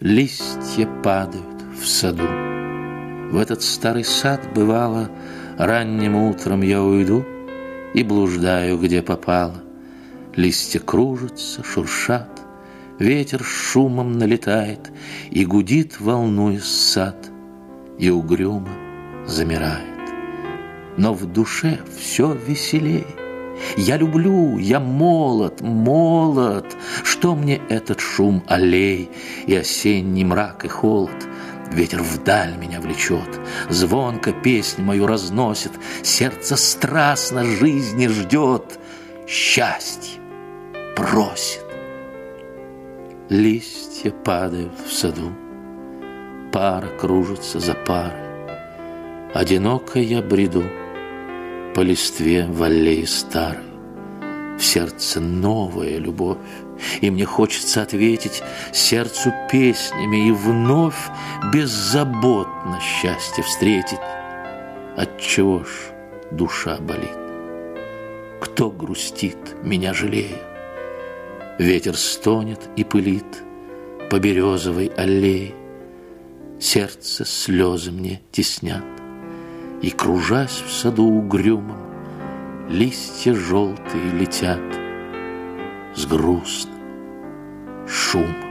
Листья падают в саду. В этот старый сад бывало Ранним утром я уйду И блуждаю, где попало. Листья кружатся, шуршат, Ветер шумом налетает И гудит, волнуясь сад, И угрюмо замирает. Но в душе все веселее. Я люблю, я молод, молод. Что мне этот шум аллей И осенний мрак и холод? Ветер вдаль меня влечет, Звонко песнь мою разносит, Сердце страстно жизни ждет, Счастье просит. Листья падают в саду, Пара кружится за парой. Одиноко я бреду По листве в аллее старой. В сердце новая любовь, И мне хочется ответить Сердцу песнями И вновь беззаботно счастье встретить. Отчего ж душа болит? Кто грустит, меня жалея? Ветер стонет и пылит По березовой аллее. Сердце слезы мне теснят, И, кружась в саду угрюмом, Листья желтые летят С грустным шумом.